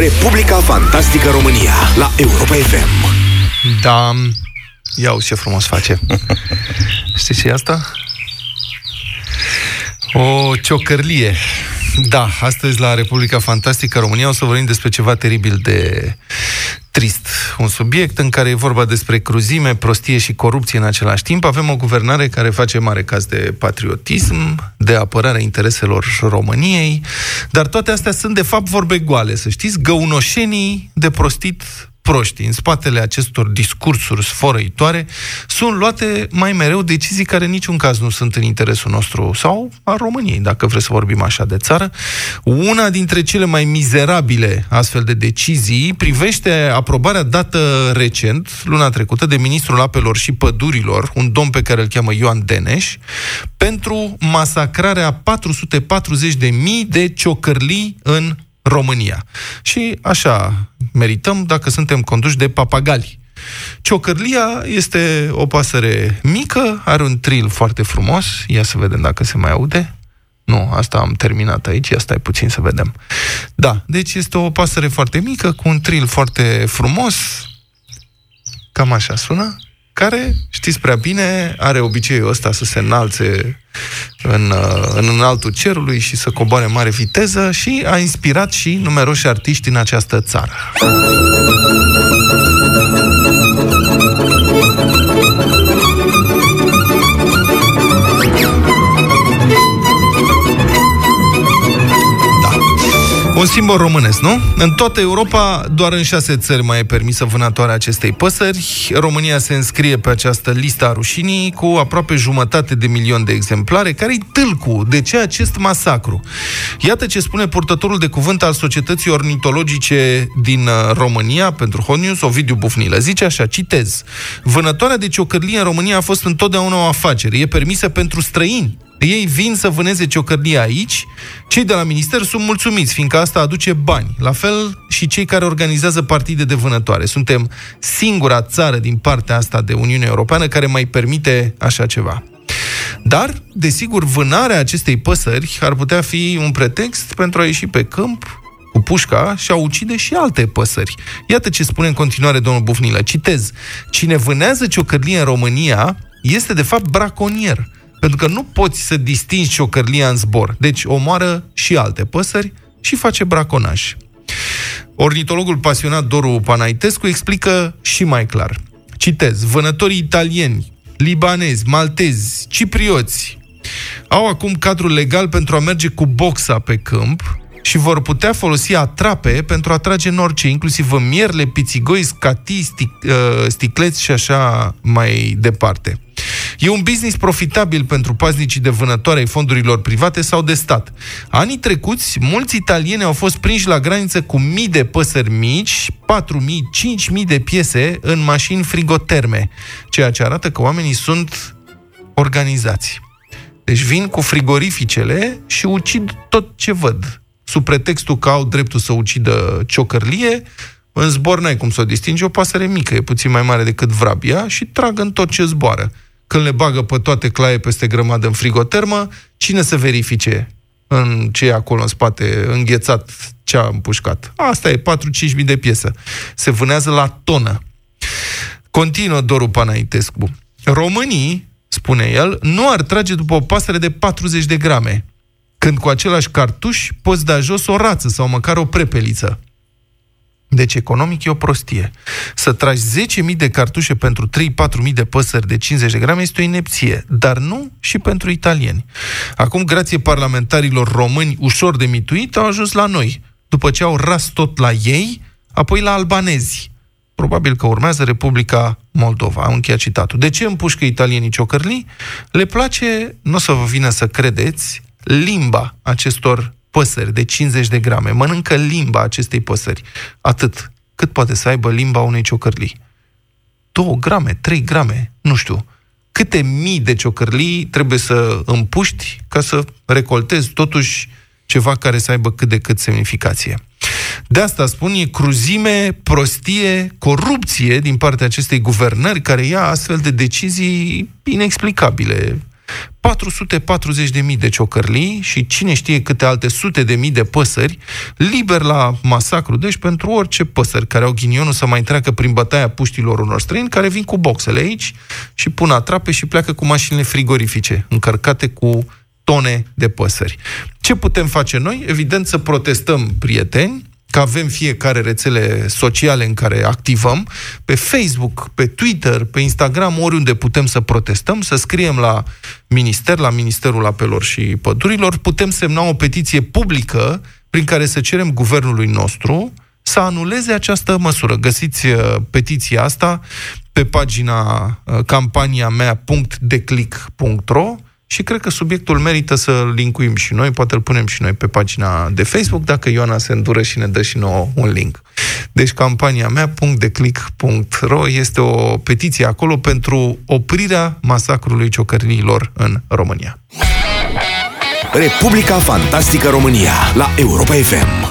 Republica Fantastică România la Europa FM. Da, ia ce frumos face. Știi ce e asta? O ciocărlie. Da, astăzi la Republica Fantastică România o să vorbim despre ceva teribil de trist. Un subiect în care e vorba despre cruzime, prostie și corupție în același timp. Avem o guvernare care face mare caz de patriotism, de apărarea intereselor României, dar toate astea sunt de fapt vorbe goale, să știți, găunoșenii de prostit proști. În spatele acestor discursuri sfărăitoare sunt luate mai mereu decizii care în niciun caz nu sunt în interesul nostru sau a României, dacă vreți să vorbim așa de țară. Una dintre cele mai mizerabile astfel de decizii privește aprobarea dată recent, luna trecută, de Ministrul Apelor și Pădurilor, un domn pe care îl cheamă Ioan Deneș, pentru masacrarea 440.000 de ciocărlii în România. Și așa merităm dacă suntem conduși de papagali. Ciocărlia este o pasăre mică, are un tril foarte frumos. Ia să vedem dacă se mai aude. Nu, asta am terminat aici, ia stai puțin să vedem. Da, deci este o pasăre foarte mică, cu un tril foarte frumos. Cam așa sună care, știți prea bine, are obiceiul ăsta să se înalțe în, uh, în înaltul cerului și să coboare mare viteză și a inspirat și numeroși artiști în această țară. Un simbol românesc, nu? În toată Europa, doar în șase țări mai e permisă vânătoarea acestei păsări. România se înscrie pe această listă a rușinii cu aproape jumătate de milion de exemplare. Care-i tâlcu? De ce acest masacru? Iată ce spune purtătorul de cuvânt al Societății Ornitologice din uh, România pentru Honius, Ovidiu Bufnilă. Zice așa, citez. Vânătoarea de ciocărlie în România a fost întotdeauna o afacere. E permisă pentru străini ei vin să vâneze ciocărlie aici, cei de la minister sunt mulțumiți, fiindcă asta aduce bani. La fel și cei care organizează partide de vânătoare. Suntem singura țară din partea asta de Uniune Europeană care mai permite așa ceva. Dar, desigur, vânarea acestei păsări ar putea fi un pretext pentru a ieși pe câmp cu pușca și a ucide și alte păsări. Iată ce spune în continuare domnul Bufnilă. Citez. Cine vânează ciocărlie în România este de fapt braconier pentru că nu poți să distingi ciocărlia în zbor. Deci omoară și alte păsări și face braconaj. Ornitologul pasionat Doru Panaitescu explică și mai clar. Citez, vânătorii italieni, libanezi, maltezi, ciprioți au acum cadrul legal pentru a merge cu boxa pe câmp și vor putea folosi atrape pentru a trage în orice, inclusiv în mierle, pițigoi, scatii, stic, uh, sticleți și așa mai departe. E un business profitabil pentru paznicii de vânătoare ai fondurilor private sau de stat. Anii trecuți, mulți italieni au fost prinși la graniță cu mii de păsări mici, 4.000, 5.000 de piese în mașini frigoterme, ceea ce arată că oamenii sunt organizați. Deci vin cu frigorificele și ucid tot ce văd. Sub pretextul că au dreptul să ucidă ciocărlie, în zbor n-ai cum să o distingi, o pasăre mică, e puțin mai mare decât vrabia și trag în tot ce zboară când le bagă pe toate claie peste grămadă în frigotermă, cine să verifice în ce e acolo în spate, înghețat, ce a împușcat? Asta e, 4-5 mii de piesă. Se vânează la tonă. Continuă Doru Panaitescu. Românii, spune el, nu ar trage după o pasăre de 40 de grame, când cu același cartuș poți da jos o rață sau măcar o prepeliță. Deci economic e o prostie. Să tragi 10.000 de cartușe pentru 3-4.000 de păsări de 50 de grame este o inepție, dar nu și pentru italieni. Acum, grație parlamentarilor români ușor de mituit, au ajuns la noi, după ce au ras tot la ei, apoi la albanezi. Probabil că urmează Republica Moldova. Am încheiat citatul. De ce împușcă italienii ciocărlii? Le place, nu o să vă vină să credeți, limba acestor păsări de 50 de grame, mănâncă limba acestei păsări. Atât. Cât poate să aibă limba unei ciocărlii? 2 grame, 3 grame, nu știu. Câte mii de ciocărlii trebuie să împuști ca să recoltezi totuși ceva care să aibă cât de cât semnificație. De asta spun, e cruzime, prostie, corupție din partea acestei guvernări care ia astfel de decizii inexplicabile 440.000 de ciocărlii și cine știe câte alte sute de mii de păsări liber la masacru. Deci pentru orice păsări care au ghinionul să mai treacă prin bătaia puștilor unor străini care vin cu boxele aici și pun atrape și pleacă cu mașinile frigorifice încărcate cu tone de păsări. Ce putem face noi? Evident să protestăm prieteni, că avem fiecare rețele sociale în care activăm, pe Facebook, pe Twitter, pe Instagram, oriunde putem să protestăm, să scriem la minister, la Ministerul Apelor și Pădurilor, putem semna o petiție publică prin care să cerem guvernului nostru să anuleze această măsură. Găsiți uh, petiția asta pe pagina uh, campania mea.declick.ro și cred că subiectul merită să linkuim și noi, poate îl punem și noi pe pagina de Facebook, dacă Ioana se îndură și ne dă și nouă un link. Deci campania mea, .declick.ro, este o petiție acolo pentru oprirea masacrului ciocărnilor în România. Republica Fantastică România la Europa FM.